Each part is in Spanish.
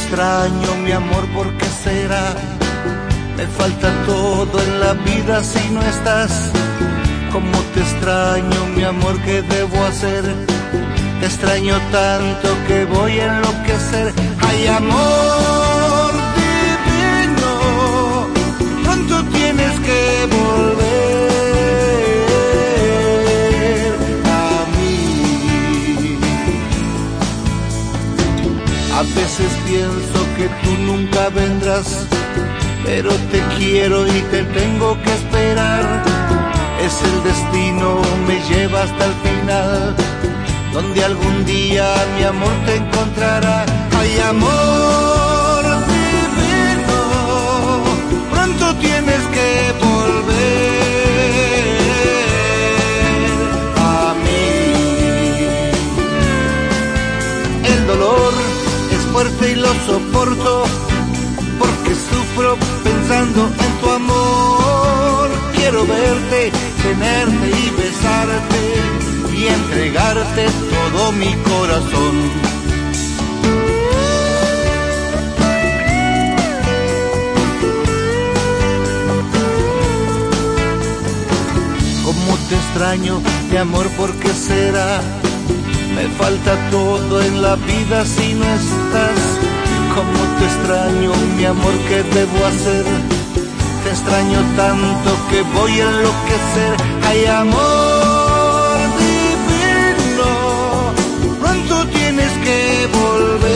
extraño, mi amor, ¿por qué será? Me falta todo en la vida si no estás. Como te extraño, mi amor, ¿qué debo hacer? Te extraño tanto que voy a enloquecer. Ay, amor A veces pienso que tú nunca vendrás, pero te quiero y te tengo que esperar. Es el destino, me lleva hasta el final donde algún día mi amor te encontrará. Ay, amor divino, pronto tienes que volver a mí. El dolor fuerte y lo soporto porque sufro pensando en tu amor. Quiero verte, tenerte y besarte y entregarte todo mi corazón. Como te extraño, mi amor, ¿por qué será? Me falta todo en la vida si no estás. Como te extraño, mi amor, ¿qué debo hacer? Te extraño tanto que voy a enloquecer. Ay, amor divino, pronto tienes que volver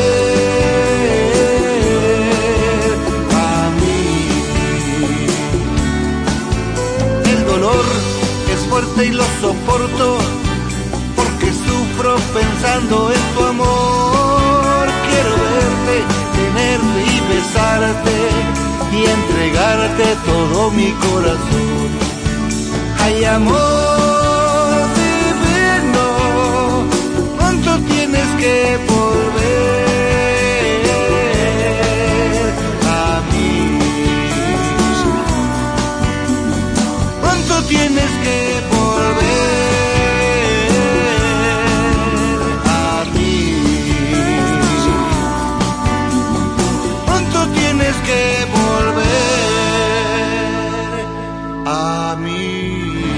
a mí. El dolor es fuerte y lo soporto pensando en tu amor. Quiero verte, tenerte y besarte y entregarte todo mi corazón. Ay, amor. a.